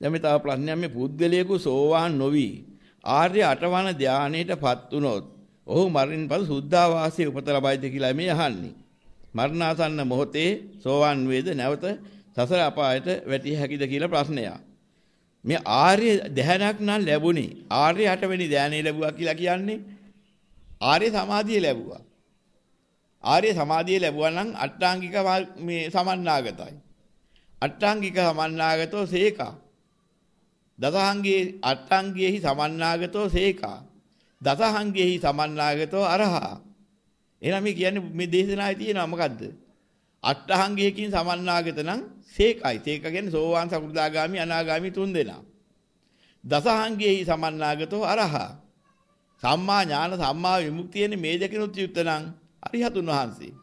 දැන් මේ තව ප්‍රශ්නයක් මේ පුද්ගලයෙකු සෝවාන් නොවි ආර්ය අටවන ධානයටපත් වුනොත් ඔහු මරණින් පසු සුද්ධාවාසයේ උපත ලබයිද කියලා මේ අහන්නේ. මරණාසන්න මොහොතේ සෝවාන් වේද නැවත සසර අපායට වැටිය හැකිද කියලා ප්‍රශ්නයක්. මේ ආර්ය ධානයක් නම් ලැබුණේ ආර්ය අටවෙනි ධානය ලැබුවා කියලා කියන්නේ ආර්ය සමාධිය ලැබුවා. ආර්ය සමාධිය ලැබුවා නම් අට්ටාංගික මේ සමන්නාගතයි. අට්ටාංගික සමන්නාගතෝ සේකා. දසහංගයේ අට්ටාංගියෙහි සමන්නාගතෝ සේකා. දසහංගයෙහි සමන්නාගතෝ අරහා. එහෙනම් මේ කියන්නේ මේ දේශනාවේ තියෙනවා මොකද්ද? අට්ඨහංගයකින් සමන්නාගත නම් සේකයි. සේක කියන්නේ සෝවාන් සකෘදාගාමි අනාගාමි තුන් දෙනා. දසහංගයෙහි සමන්නාගතෝ අරහා. සම්මා ඥාන සම්මා විමුක්තියනේ මේ දෙකිනුත් යුක්ත නම් අරිහතුන් වහන්සේ.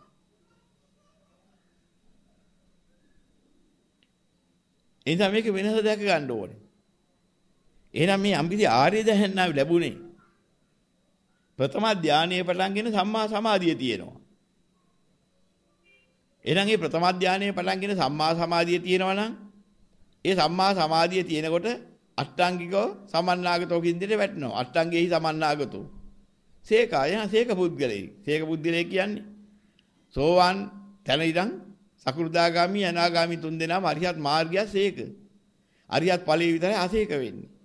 එනිසා මේක වෙනස දැක ගන්න ඕනේ. එහෙනම් මේ අම්බිදි ආර්ය දහන්නාව ලැබුණේ ප්‍රථම ධානයේ පටන්ගෙන සම්මා සමාධිය තියෙනවා. එහෙනම් මේ ප්‍රථම ධානයේ පටන්ගෙන සම්මා සමාධිය තියෙනවා නම් ඒ සම්මා සමාධිය තියෙනකොට අෂ්ටාංගිකව සමන්නාගතෝ කින්දිට වැටෙනවා. අෂ්ටාංගයේහි සමන්නාගතෝ. සේකය සේක පුද්ගලයි. සේක පුද්ගලය කියන්නේ සෝවාන් තැන ඉඳන් සකෘදාගාමි අනාගාමි තුන් දෙනාම අරිහත් මාර්ගය සේක. අරිහත් ඵලයේ විතරයි අසේක වෙන්නේ.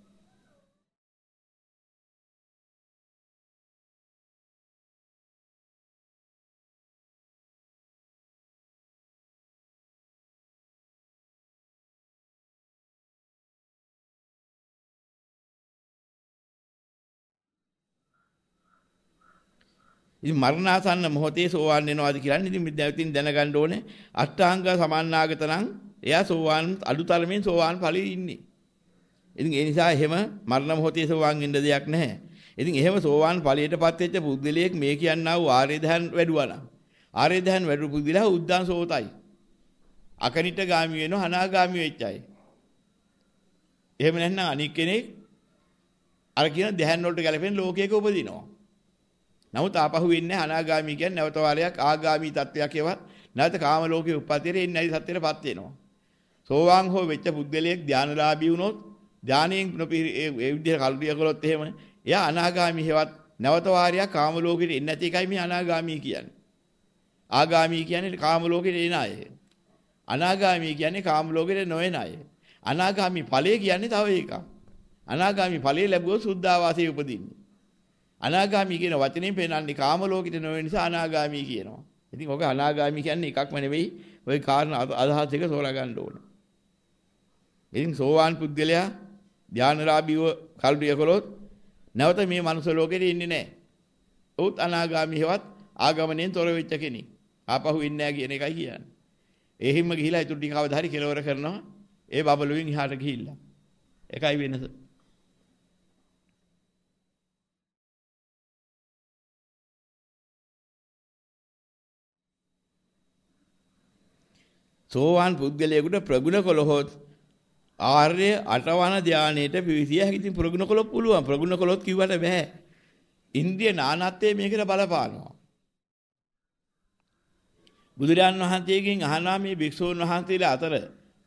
ඉතින් මරණාසන්න මොහොතේ සෝවාන් වෙනවාද කියන්නේ ඉතින් විද්‍යාවකින් දැනගන්න ඕනේ අෂ්ටාංග සමාන්නාගත නම් එයා සෝවාන් අඩුතරමින් සෝවාන් ඵලයේ ඉන්නේ. ඉතින් ඒ නිසා එහෙම මරණ මොහොතේ සෝවාන් වෙන්න දෙයක් නැහැ. ඉතින් එහෙම සෝවාන් ඵලයටපත් වෙච්ච පුද්ගලයෙක් මේ කියන්නා වූ ආර්ය ධ්‍යාන වැඩුවා නම් ආර්ය ධ්‍යාන වැඩු පුද්ගලයා උද්දාන සෝතයි. අකනිට ගාමි වෙනවා අනාගාමි වෙච්ච අය. එහෙම නැත්නම් අනික් කෙනෙක් අර කියන ධ්‍යාන වලට ගැලපෙන ලෝකයක උපදිනවා. නමුත් ආපහු වෙන්නේ අනාගාමී කියන්නේ නැවත වාරයක් ආගාමී තත්වයක් ඒවත් නැවත කාම ලෝකයේ උප්පත්තියේ එන්නේ නැති සත්‍යයටපත් වෙනවා. සෝවාන් හෝ වෙච්ච පුද්ගලයෙක් ධානලාභී වුණොත් ධානයෙන් ඒ විදිහට කල්පිය කළොත් එහෙම එයා අනාගාමී හේවත් නැවත වාරයක් කාම ලෝකෙට එන්නේ නැති එකයි මේ අනාගාමී කියන්නේ. ආගාමී කියන්නේ කාම ලෝකෙට එන අය. අනාගාමී කියන්නේ කාම ලෝකෙට නොඑන අය. අනාගාමී ඵලය කියන්නේ තව එකක්. අනාගාමී ඵලය ලැබුවොත් සුද්ධාවාසයේ උපදින්නේ. අනාගාමී කියන වචනයෙන් පෙන්නන්නේ කාම ලෝකෙට නොවෙන නිසා අනාගාමී කියනවා. ඉතින් ඔක අනාගාමී කියන්නේ එකක්ම නෙවෙයි. ওই කාරණා අදහස් එක සෝලා ගන්න ඕන. ඉතින් සෝවාන් පුද්ගලයා ධානලාභීව කල්පිය කළොත් නැවත මේ මනුස්ස ලෝකෙට ඉන්නේ නැහැ. උත් අනාගාමී හේවත් ආගමණයෙන් තොර වෙච්ච කෙනෙක්. ආපහු ඉන්නේ නැහැ කියන එකයි කියන්නේ. ඒ හිම්ම ගිහිලා ඊටු ටික කවදා හරි කෙලවර කරනවා. ඒ බබලුවෙන් එහාට ගිහිල්ලා. එකයි වෙනස. සෝවාන් පුද්ගලයෙකුට ප්‍රගුණ කළොත් ආර්ය අටවන ධානයේට පිවිසිය හැකි. ඉතින් ප්‍රගුණ කළොත් පුළුවන්. ප්‍රගුණ කළොත් කිව්වට බෑ. ඉන්ද්‍රිය නානත්වයේ මේකට බලපානවා. බුදුරජාන් වහන්සේගෙන් අහනවා මේ භික්ෂූන් වහන්සේලා අතර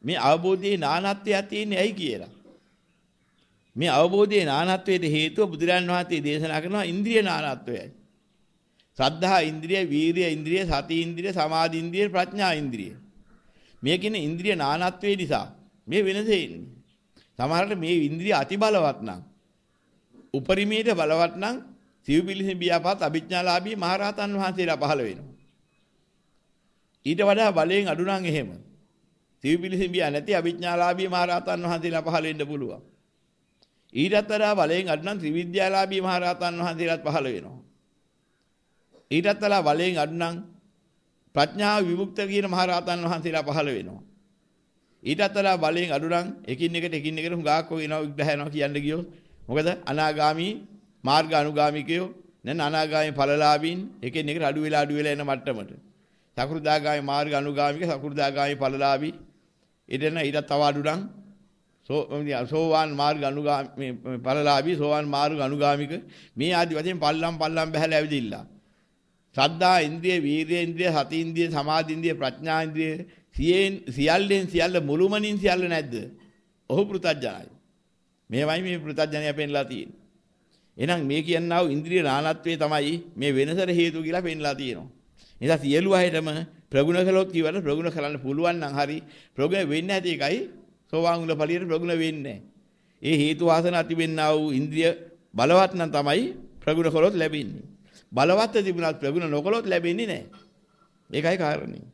මේ අවබෝධයේ නානත්වයක් තියෙන්නේ ඇයි කියලා. මේ අවබෝධයේ නානත්වයට හේතුව බුදුරජාන් වහන්සේ දේශනා කරනවා ඉන්ද්‍රිය නානත්වයයි. සද්ධා ඉන්ද්‍රිය, වීරිය ඉන්ද්‍රිය, සති ඉන්ද්‍රිය, සමාධි ඉන්ද්‍රිය, ප්‍රඥා ඉන්ද්‍රිය. මේ කියන ඉන්ද්‍රිය නානත්වයේ නිසා මේ වෙනස එන්නේ. සමහරට මේ ඉන්ද්‍රිය අති බලවත් නම් උපරිමයට බලවත් නම් සිව්පිලිසි බියාපත් අභිඥාලාභී මහරහතන් වහන්සේලා පහළ වෙනවා. ඊට වඩා බලයෙන් අඩු නම් එහෙම. සිව්පිලිසි බියා නැති අභිඥාලාභී මහරහතන් වහන්සේලා පහළ වෙන්න පුළුවන්. ඊටත් වඩා බලයෙන් අඩු නම් ත්‍රිවිද්‍යාලාභී මහරහතන් වහන්සේලාත් පහළ වෙනවා. ඊටත් වඩා බලයෙන් අඩු නම් ප්‍රඥාව විමුක්ත කියන මහරහතන් වහන්සේලා පහළ වෙනවා. ඊටත් වඩා බලයෙන් අඩු නම් එකින් එකට එකින් එකට හුඟක් වෙනවා විග්‍රහ යනවා කියන්න ගියොත් මොකද? අනාගාමි මාර්ග අනුගාමිකයෝ නැත්නම් අනාගාමි ඵලලාභීන් එකින් එකට අඩු වෙලා අඩු වෙලා එන මට්ටමට. සකෘදාගාමි මාර්ග අනුගාමික සකෘදාගාමි ඵලලාභී. ඊටන ඊටත් තව අඩු නම් සෝවාන් මාර්ග අනුගාමි ඵලලාභී සෝවාන් මාර්ග අනුගාමික. මේ ආදි වශයෙන් පල්ලම් පල්ලම් බහැලා ඇවිදිලා ශ්‍රද්ධා ඉන්ද්‍රිය, වීර්ය ඉන්ද්‍රිය, සති ඉන්ද්‍රිය, සමාධි ඉන්ද්‍රිය, ප්‍රඥා ඉන්ද්‍රිය සියෙන් සියල්ලෙන් සියල්ල මුළුමනින් සියල්ල නැද්ද? ඔහු පෘතජ්ජනයි. මේවයි මේ පෘතජ්ජනය පෙන්ලා තියෙන්නේ. එහෙනම් මේ කියන්නා වූ ඉන්ද්‍රිය නානත්වයේ තමයි මේ වෙනසට හේතු කියලා පෙන්ලා තියෙනවා. නිසා සියලු අයටම ප්‍රගුණ කළොත් කිව්වට ප්‍රගුණ කරන්න පුළුවන් නම් හරි ප්‍රගුණ වෙන්නේ නැති එකයි සෝවාන් උල ඵලියට ප්‍රගුණ වෙන්නේ ඒ හේතු වාසන ඇතිවෙන්නා වූ ඉන්ද්‍රිය බලවත් නම් තමයි ප්‍රගුණ කළොත් ලැබෙන්නේ. බලවත් තිබුණත් ප්‍රගුණ නොකළොත් ලැබෙන්නේ නැහැ. ඒකයි කාරණේ.